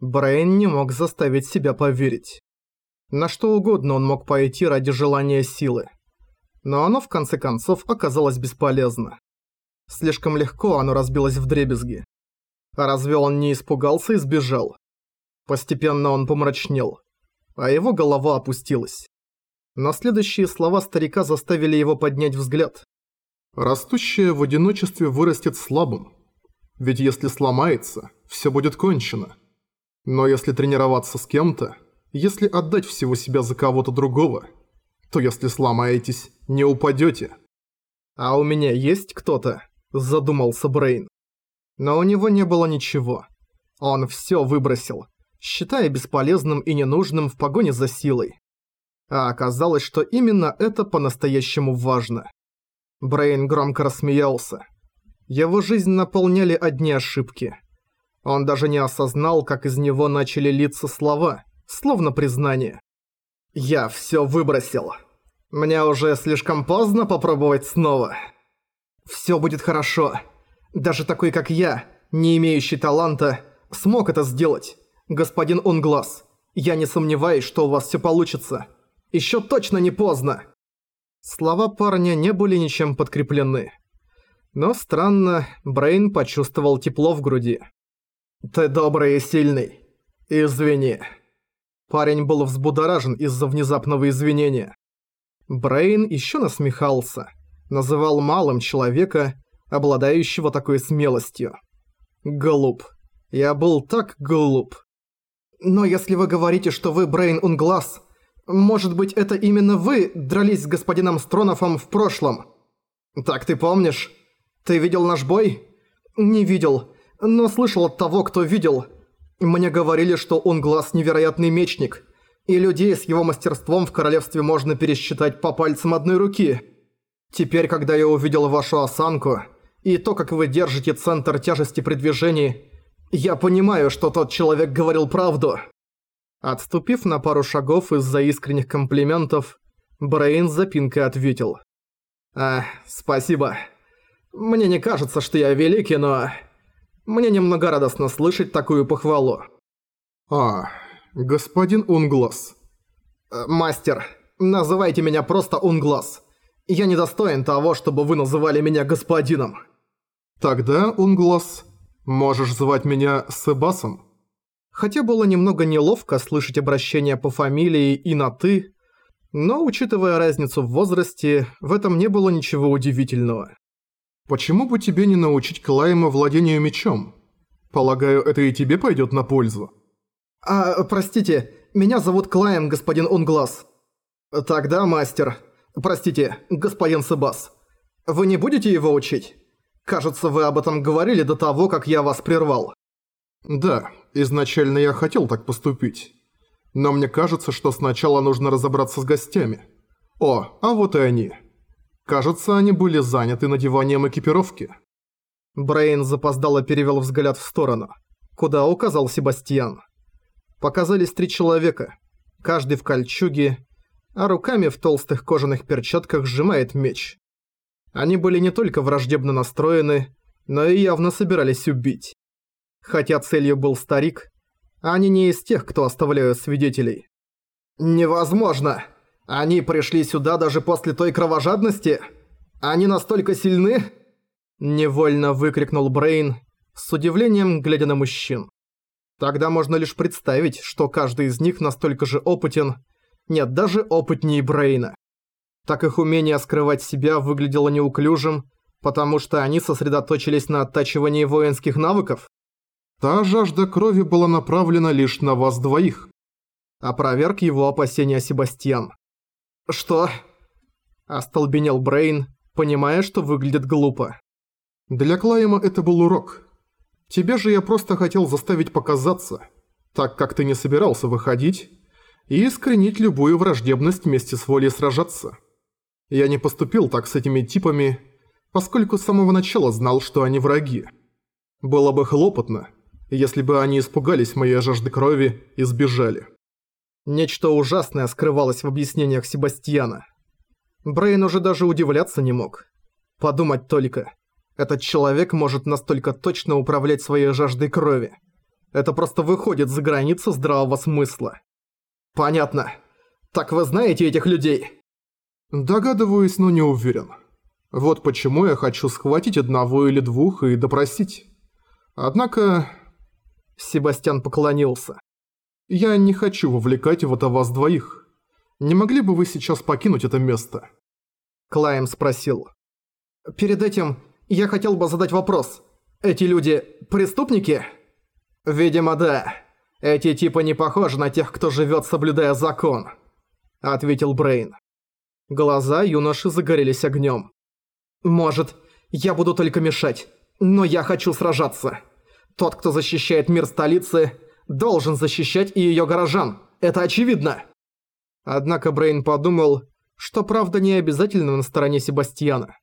Брейн не мог заставить себя поверить. На что угодно он мог пойти ради желания силы. Но оно в конце концов оказалось бесполезно. Слишком легко оно разбилось в дребезги. А разве он не испугался и сбежал? Постепенно он помрачнел, а его голова опустилась. Но следующие слова старика заставили его поднять взгляд. «Растущее в одиночестве вырастет слабым. Ведь если сломается, все будет кончено. Но если тренироваться с кем-то, если отдать всего себя за кого-то другого, то если сломаетесь, не упадете. «А у меня есть кто-то?» – задумался Брейн. Но у него не было ничего. Он все выбросил, считая бесполезным и ненужным в погоне за силой. А оказалось, что именно это по-настоящему важно. Брейн громко рассмеялся. Его жизнь наполняли одни ошибки. Он даже не осознал, как из него начали литься слова, словно признание. «Я все выбросил. Мне уже слишком поздно попробовать снова. Все будет хорошо. Даже такой, как я, не имеющий таланта, смог это сделать. Господин Унглас, я не сомневаюсь, что у вас все получится. Еще точно не поздно!» Слова парня не были ничем подкреплены. Но странно, Брейн почувствовал тепло в груди. «Ты добрый и сильный. Извини». Парень был взбудоражен из-за внезапного извинения. Брейн еще насмехался, называл малым человека, обладающего такой смелостью. Глуп. Я был так глуп. Но если вы говорите, что вы Брейн Унглас, может быть, это именно вы дрались с господином Стронофом в прошлом? Так ты помнишь? Ты видел наш бой? Не видел, но слышал от того, кто видел. Мне говорили, что Унглас невероятный мечник, и людей с его мастерством в королевстве можно пересчитать по пальцам одной руки. Теперь, когда я увидел вашу осанку и то, как вы держите центр тяжести при движении, я понимаю, что тот человек говорил правду». Отступив на пару шагов из-за искренних комплиментов, Брейн запинкой ответил. «А, спасибо. Мне не кажется, что я великий, но... Мне немного радостно слышать такую похвалу». «А, господин Унглас». Э, «Мастер, называйте меня просто Унглас. Я недостоин того, чтобы вы называли меня господином». «Тогда, Унглас, можешь звать меня Себасом?» Хотя было немного неловко слышать обращение по фамилии и на «ты», но, учитывая разницу в возрасте, в этом не было ничего удивительного. «Почему бы тебе не научить Клайма владению мечом? Полагаю, это и тебе пойдет на пользу». «А, простите, меня зовут Клайм, господин Унглас». «Тогда, мастер. Простите, господин Себас. Вы не будете его учить? Кажется, вы об этом говорили до того, как я вас прервал». «Да, изначально я хотел так поступить. Но мне кажется, что сначала нужно разобраться с гостями. О, а вот и они. Кажется, они были заняты надеванием экипировки». Брейн запоздало перевел взгляд в сторону, куда указал Себастьян. Показались три человека, каждый в кольчуге, а руками в толстых кожаных перчатках сжимает меч. Они были не только враждебно настроены, но и явно собирались убить. Хотя целью был старик, они не из тех, кто оставляют свидетелей. «Невозможно! Они пришли сюда даже после той кровожадности? Они настолько сильны?» Невольно выкрикнул Брейн, с удивлением глядя на мужчин. Тогда можно лишь представить, что каждый из них настолько же опытен, нет, даже опытнее Брейна. Так их умение скрывать себя выглядело неуклюжим, потому что они сосредоточились на оттачивании воинских навыков? Та жажда крови была направлена лишь на вас двоих. Опроверг его опасения Себастьян. Что? Остолбенел Брейн, понимая, что выглядит глупо. Для Клайма это был урок. Тебе же я просто хотел заставить показаться, так как ты не собирался выходить, и искоренить любую враждебность вместе с волей сражаться. Я не поступил так с этими типами, поскольку с самого начала знал, что они враги. Было бы хлопотно, если бы они испугались моей жажды крови и сбежали. Нечто ужасное скрывалось в объяснениях Себастьяна. Брейн уже даже удивляться не мог. Подумать только. Этот человек может настолько точно управлять своей жаждой крови. Это просто выходит за границу здравого смысла. Понятно. Так вы знаете этих людей? Догадываюсь, но не уверен. Вот почему я хочу схватить одного или двух и допросить. Однако... Себастьян поклонился. Я не хочу вовлекать в это вас двоих. Не могли бы вы сейчас покинуть это место? Клайм спросил. Перед этим я хотел бы задать вопрос. Эти люди преступники? Видимо, да. Эти типы не похожи на тех, кто живет, соблюдая закон, ответил Брейн. Глаза юноши загорелись огнем. Может, я буду только мешать, но я хочу сражаться. Тот, кто защищает мир столицы, должен защищать и ее горожан. Это очевидно. Однако Брейн подумал, что правда не обязательно на стороне Себастьяна.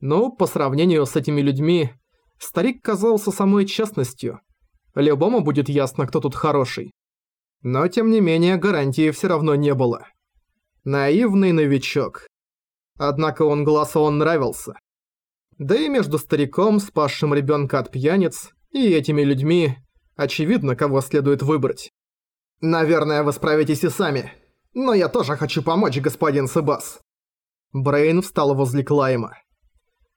Но по сравнению с этими людьми, старик казался самой честностью. Любому будет ясно, кто тут хороший. Но тем не менее гарантии все равно не было. Наивный новичок. Однако он глазу он нравился. Да и между стариком, спасшим ребенка от пьяниц, и этими людьми, очевидно, кого следует выбрать. «Наверное, вы справитесь и сами», но я тоже хочу помочь, господин Себас. Брейн встал возле Клайма.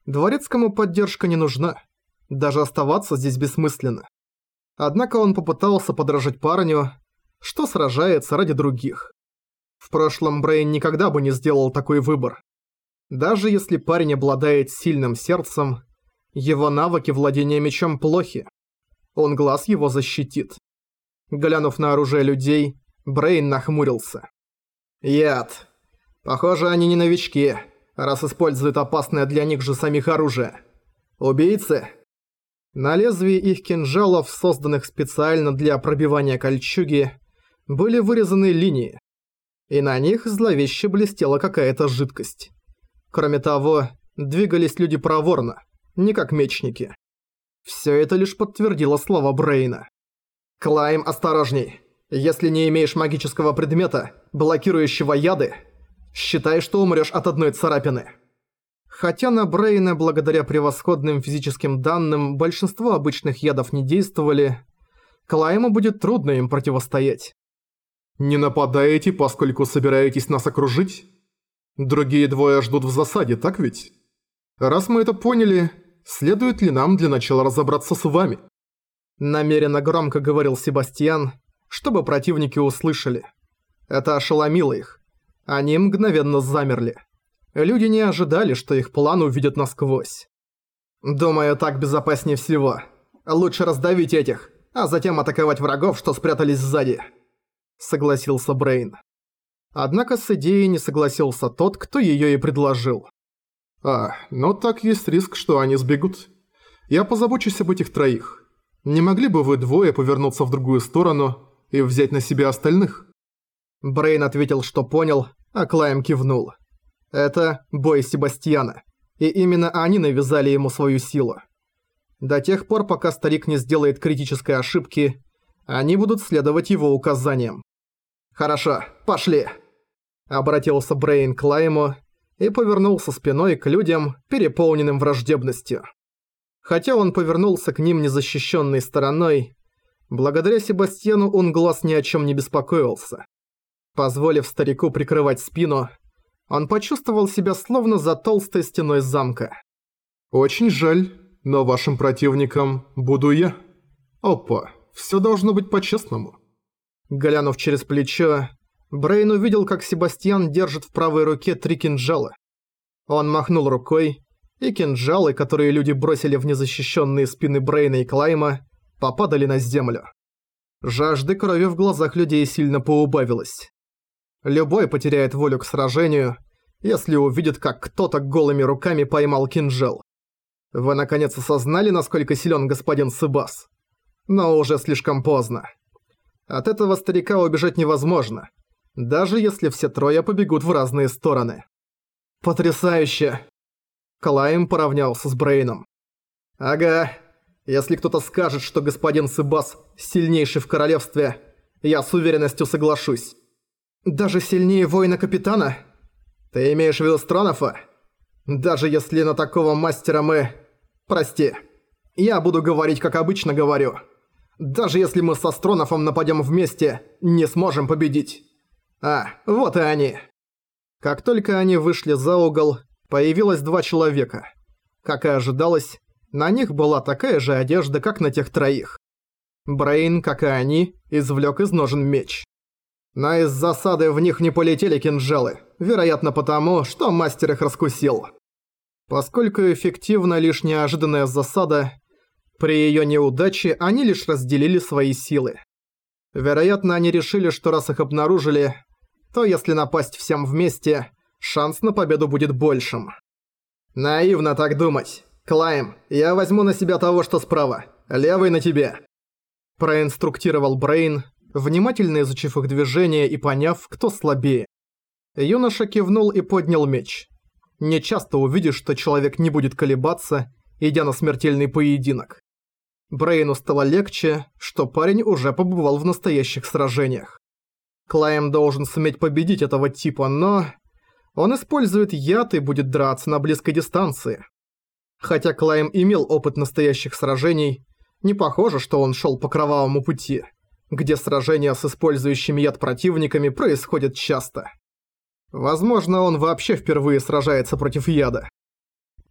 Дворецкому поддержка не нужна. Даже оставаться здесь бессмысленно. Однако он попытался подражать парню, что сражается ради других. В прошлом Брейн никогда бы не сделал такой выбор. Даже если парень обладает сильным сердцем, его навыки владения мечом плохи. Он глаз его защитит. Глянув на оружие людей, Брейн нахмурился. Яд. Похоже, они не новички, раз используют опасное для них же самих оружие. Убийцы? На лезвии их кинжалов, созданных специально для пробивания кольчуги, были вырезаны линии, и на них зловеще блестела какая-то жидкость. Кроме того, двигались люди проворно, не как мечники. Все это лишь подтвердило слова Брейна. «Клайм, осторожней! Если не имеешь магического предмета, блокирующего яды, считай, что умрёшь от одной царапины. Хотя на Брейна, благодаря превосходным физическим данным, большинство обычных ядов не действовали, Клайму будет трудно им противостоять. «Не нападаете, поскольку собираетесь нас окружить? Другие двое ждут в засаде, так ведь? Раз мы это поняли, следует ли нам для начала разобраться с вами?» Намеренно громко говорил Себастьян, чтобы противники услышали. Это ошеломило их. Они мгновенно замерли. Люди не ожидали, что их план увидят насквозь. «Думаю, так безопаснее всего. Лучше раздавить этих, а затем атаковать врагов, что спрятались сзади», — согласился Брейн. Однако с идеей не согласился тот, кто её и предложил. «А, но так есть риск, что они сбегут. Я позабочусь об этих троих. Не могли бы вы двое повернуться в другую сторону и взять на себя остальных?» Брейн ответил, что понял, а Клайм кивнул. Это бой Себастьяна, и именно они навязали ему свою силу. До тех пор, пока старик не сделает критической ошибки, они будут следовать его указаниям. «Хорошо, пошли!» Обратился Брейн к Лайму и повернулся спиной к людям, переполненным враждебностью. Хотя он повернулся к ним незащищенной стороной, благодаря Себастьяну он глаз ни о чем не беспокоился. Позволив старику прикрывать спину, он почувствовал себя словно за толстой стеной замка. «Очень жаль, но вашим противником буду я. Опа, все должно быть по-честному». Глянув через плечо, Брейн увидел, как Себастьян держит в правой руке три кинжала. Он махнул рукой, и кинжалы, которые люди бросили в незащищенные спины Брейна и Клайма, попадали на землю. Жажды крови в глазах людей сильно поубавилась. Любой потеряет волю к сражению, если увидит, как кто-то голыми руками поймал кинжал. Вы наконец осознали, насколько силен господин Сыбас? Но уже слишком поздно. От этого старика убежать невозможно, даже если все трое побегут в разные стороны. Потрясающе! Клайм поравнялся с Брейном. Ага, если кто-то скажет, что господин Сыбас сильнейший в королевстве, я с уверенностью соглашусь. Даже сильнее воина-капитана? Ты имеешь в виду Стронофа? Даже если на такого мастера мы... Прости. Я буду говорить, как обычно говорю. Даже если мы с Астронофом нападем вместе, не сможем победить. А, вот и они. Как только они вышли за угол, появилось два человека. Как и ожидалось, на них была такая же одежда, как на тех троих. Брейн, как и они, извлек из ножен меч. Но из засады в них не полетели кинжалы, вероятно потому, что мастер их раскусил. Поскольку эффективна лишь неожиданная засада, при её неудаче они лишь разделили свои силы. Вероятно, они решили, что раз их обнаружили, то если напасть всем вместе, шанс на победу будет большим. Наивно так думать. Клайм, я возьму на себя того, что справа. Левый на тебе. Проинструктировал Брейн, внимательно изучив их движения и поняв, кто слабее. Юноша кивнул и поднял меч. Не часто увидишь, что человек не будет колебаться, идя на смертельный поединок. Брейну стало легче, что парень уже побывал в настоящих сражениях. Клайм должен суметь победить этого типа, но... Он использует яд и будет драться на близкой дистанции. Хотя Клайм имел опыт настоящих сражений, не похоже, что он шел по кровавому пути, где сражения с использующими яд противниками происходят часто. Возможно, он вообще впервые сражается против яда.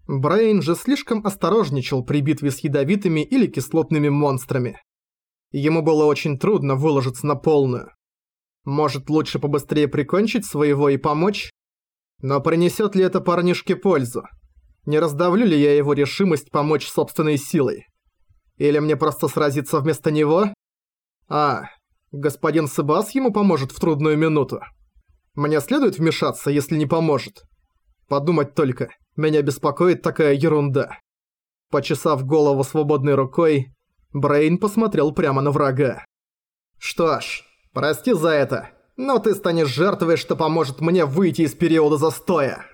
Брейн же слишком осторожничал при битве с ядовитыми или кислотными монстрами. Ему было очень трудно выложиться на полную. Может, лучше побыстрее прикончить своего и помочь? Но принесет ли это парнишке пользу? Не раздавлю ли я его решимость помочь собственной силой? Или мне просто сразиться вместо него? А, господин Себас ему поможет в трудную минуту. Мне следует вмешаться, если не поможет. Подумать только, меня беспокоит такая ерунда. Почесав голову свободной рукой, Брейн посмотрел прямо на врага. Что ж, прости за это, но ты станешь жертвой, что поможет мне выйти из периода застоя.